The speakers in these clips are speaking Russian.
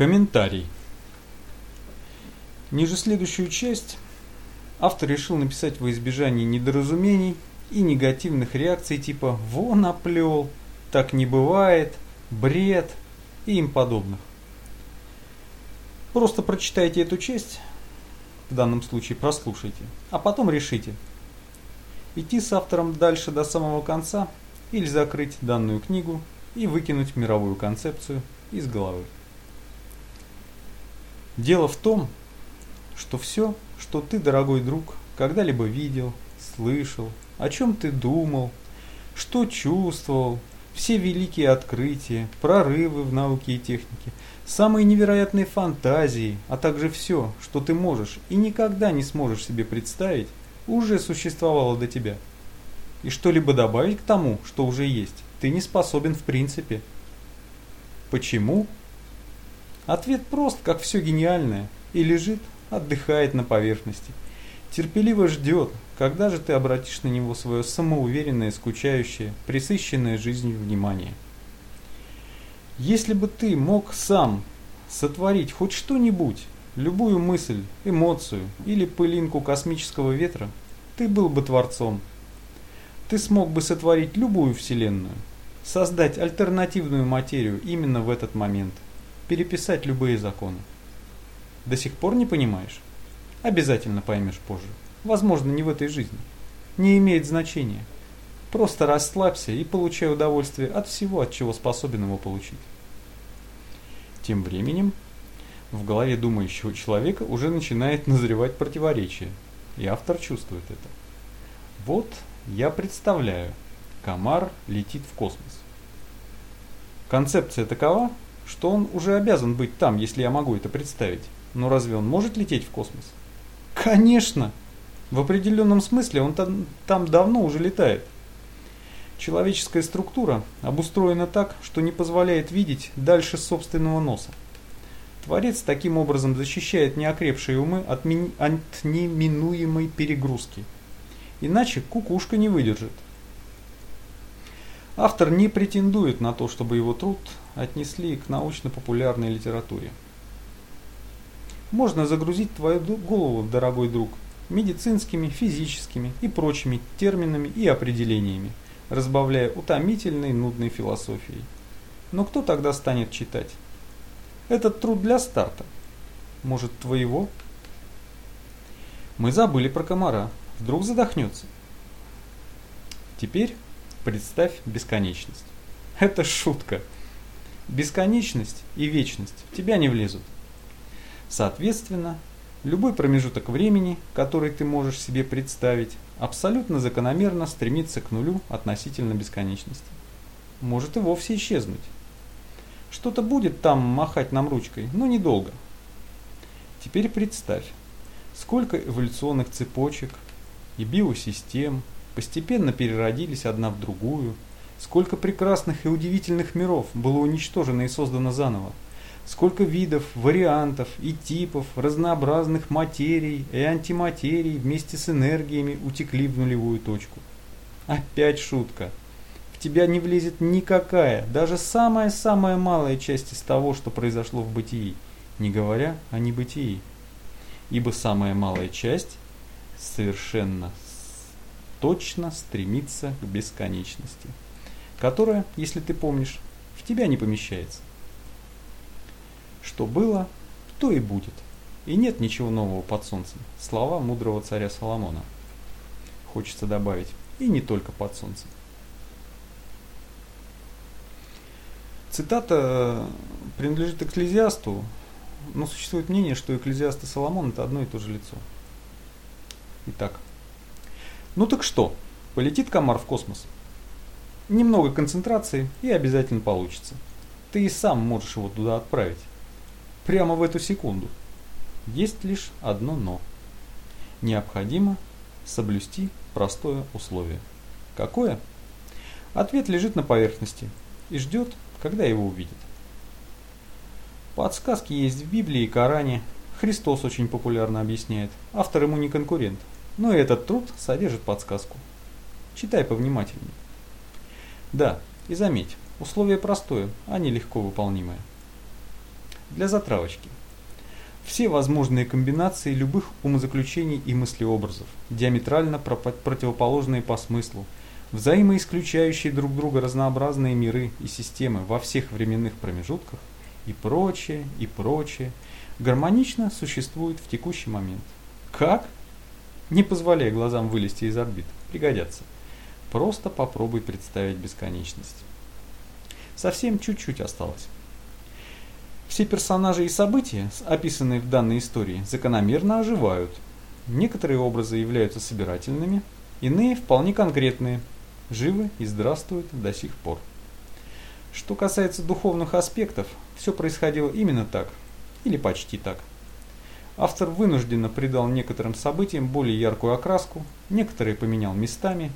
Комментарий. Ниже следующую часть автор решил написать во избежание недоразумений и негативных реакций типа «вон оплел», «так не бывает», «бред» и им подобных. Просто прочитайте эту часть, в данном случае прослушайте, а потом решите, идти с автором дальше до самого конца или закрыть данную книгу и выкинуть мировую концепцию из головы. Дело в том, что все, что ты, дорогой друг, когда-либо видел, слышал, о чем ты думал, что чувствовал, все великие открытия, прорывы в науке и технике, самые невероятные фантазии, а также все, что ты можешь и никогда не сможешь себе представить, уже существовало до тебя. И что-либо добавить к тому, что уже есть, ты не способен в принципе. Почему? Ответ прост, как все гениальное, и лежит, отдыхает на поверхности. Терпеливо ждет, когда же ты обратишь на него свое самоуверенное, скучающее, присыщенное жизнью внимание. Если бы ты мог сам сотворить хоть что-нибудь, любую мысль, эмоцию или пылинку космического ветра, ты был бы творцом. Ты смог бы сотворить любую вселенную, создать альтернативную материю именно в этот момент – переписать любые законы. До сих пор не понимаешь? Обязательно поймешь позже. Возможно, не в этой жизни. Не имеет значения. Просто расслабься и получай удовольствие от всего, от чего способен его получить. Тем временем в голове думающего человека уже начинает назревать противоречие, и автор чувствует это. Вот я представляю, комар летит в космос. Концепция такова, что он уже обязан быть там, если я могу это представить. Но разве он может лететь в космос? Конечно! В определенном смысле он там, там давно уже летает. Человеческая структура обустроена так, что не позволяет видеть дальше собственного носа. Творец таким образом защищает неокрепшие умы от, ми... от неминуемой перегрузки. Иначе кукушка не выдержит. Автор не претендует на то, чтобы его труд отнесли к научно-популярной литературе. Можно загрузить твою голову, дорогой друг, медицинскими, физическими и прочими терминами и определениями, разбавляя утомительной нудной философией. Но кто тогда станет читать? Этот труд для старта. Может, твоего? Мы забыли про комара. Вдруг задохнется. Теперь представь бесконечность. Это шутка. Бесконечность и вечность в тебя не влезут. Соответственно, любой промежуток времени, который ты можешь себе представить, абсолютно закономерно стремится к нулю относительно бесконечности. Может и вовсе исчезнуть. Что-то будет там махать нам ручкой, но недолго. Теперь представь, сколько эволюционных цепочек и биосистем постепенно переродились одна в другую – Сколько прекрасных и удивительных миров было уничтожено и создано заново. Сколько видов, вариантов и типов разнообразных материй и антиматерий вместе с энергиями утекли в нулевую точку. Опять шутка. В тебя не влезет никакая, даже самая-самая малая часть из того, что произошло в бытии, не говоря о небытии. Ибо самая малая часть совершенно точно стремится к бесконечности которая, если ты помнишь, в тебя не помещается. Что было, то и будет. И нет ничего нового под солнцем. Слова мудрого царя Соломона. Хочется добавить, и не только под солнцем. Цитата принадлежит экклезиасту, но существует мнение, что экклезиаст и Соломон это одно и то же лицо. Итак, ну так что, полетит комар в космос? Немного концентрации и обязательно получится. Ты и сам можешь его туда отправить. Прямо в эту секунду. Есть лишь одно «но». Необходимо соблюсти простое условие. Какое? Ответ лежит на поверхности и ждет, когда его увидит. Подсказки есть в Библии и Коране. Христос очень популярно объясняет. Автор ему не конкурент. Но и этот труд содержит подсказку. Читай повнимательнее. Да, и заметь, условие простое, а не легко выполнимое. для затравочки. Все возможные комбинации любых умозаключений и мыслеобразов, диаметрально противоположные по смыслу, взаимоисключающие друг друга разнообразные миры и системы во всех временных промежутках и прочее, и прочее, гармонично существуют в текущий момент. Как? Не позволяя глазам вылезти из орбит. Пригодятся. Просто попробуй представить бесконечность. Совсем чуть-чуть осталось. Все персонажи и события, описанные в данной истории, закономерно оживают. Некоторые образы являются собирательными, иные вполне конкретные, живы и здравствуют до сих пор. Что касается духовных аспектов, все происходило именно так, или почти так. Автор вынужденно придал некоторым событиям более яркую окраску, некоторые поменял местами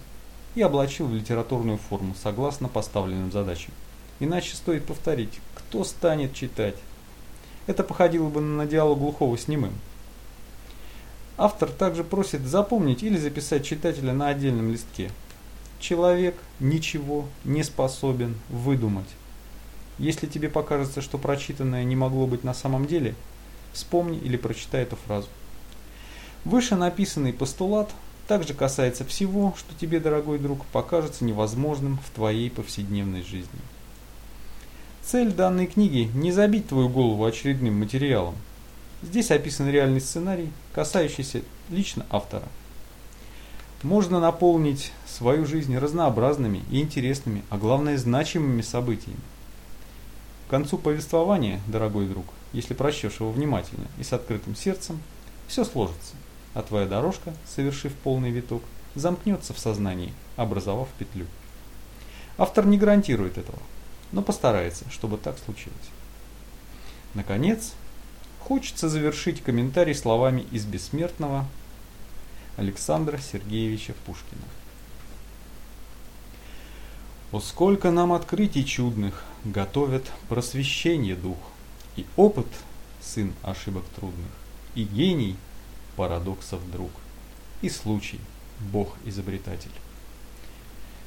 и облачил в литературную форму согласно поставленным задачам. Иначе стоит повторить, кто станет читать. Это походило бы на диалог глухого с немым. Автор также просит запомнить или записать читателя на отдельном листке. Человек ничего не способен выдумать. Если тебе покажется, что прочитанное не могло быть на самом деле – Вспомни или прочитай эту фразу. Выше написанный постулат также касается всего, что тебе, дорогой друг, покажется невозможным в твоей повседневной жизни. Цель данной книги – не забить твою голову очередным материалом. Здесь описан реальный сценарий, касающийся лично автора. Можно наполнить свою жизнь разнообразными и интересными, а главное значимыми событиями. К концу повествования, дорогой друг, если прочтешь его внимательно и с открытым сердцем, все сложится, а твоя дорожка, совершив полный виток, замкнется в сознании, образовав петлю. Автор не гарантирует этого, но постарается, чтобы так случилось. Наконец, хочется завершить комментарий словами из бессмертного Александра Сергеевича Пушкина. О сколько нам открытий чудных готовят просвещение дух, и опыт – сын ошибок трудных, и гений – парадоксов друг, и случай – Бог-изобретатель.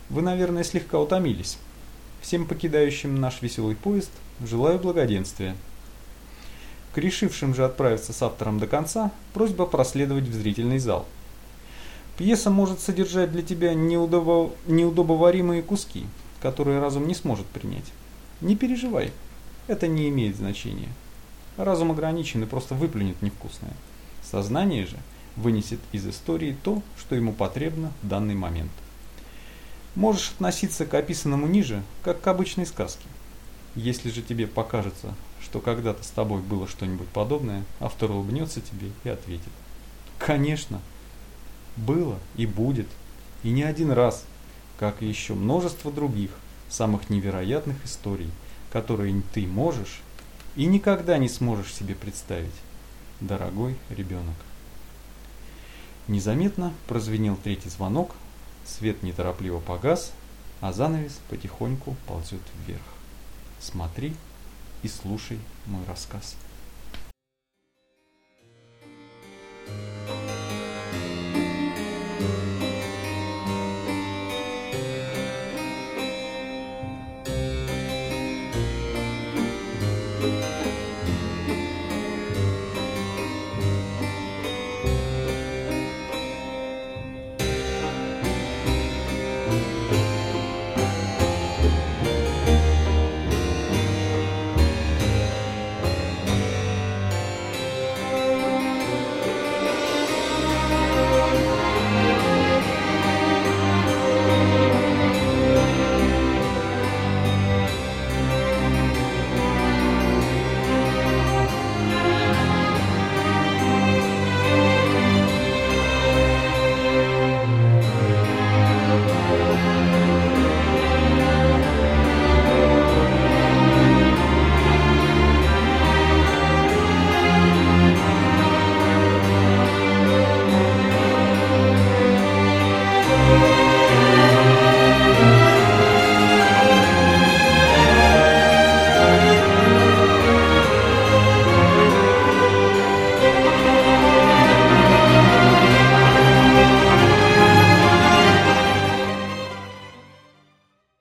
Вы, наверное, слегка утомились. Всем покидающим наш веселый поезд желаю благоденствия. К решившим же отправиться с автором до конца, просьба проследовать в зрительный зал. Пьеса может содержать для тебя неудобо... неудобоваримые куски, которые разум не сможет принять. Не переживай, это не имеет значения. Разум ограничен и просто выплюнет невкусное. Сознание же вынесет из истории то, что ему потребно в данный момент. Можешь относиться к описанному ниже, как к обычной сказке. Если же тебе покажется, что когда-то с тобой было что-нибудь подобное, автор улыбнется тебе и ответит. Конечно, было и будет, и не один раз, как и еще множество других, самых невероятных историй – которые ты можешь и никогда не сможешь себе представить, дорогой ребенок. Незаметно прозвенел третий звонок, свет неторопливо погас, а занавес потихоньку ползет вверх. Смотри и слушай мой рассказ. thank you